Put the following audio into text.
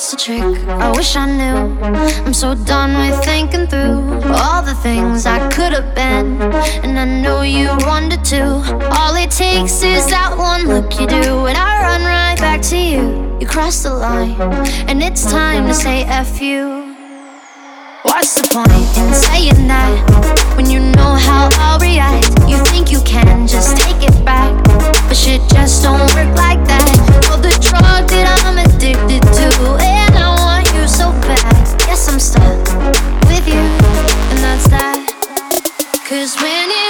What's the trick? I wish I knew. I'm so done with thinking through all the things I could have been. And I know you wanted to. All it takes is that one look you do, and I run right back to you. You cross the line, and it's time to say F you. What's the point in saying that when you know how I'll Cause when it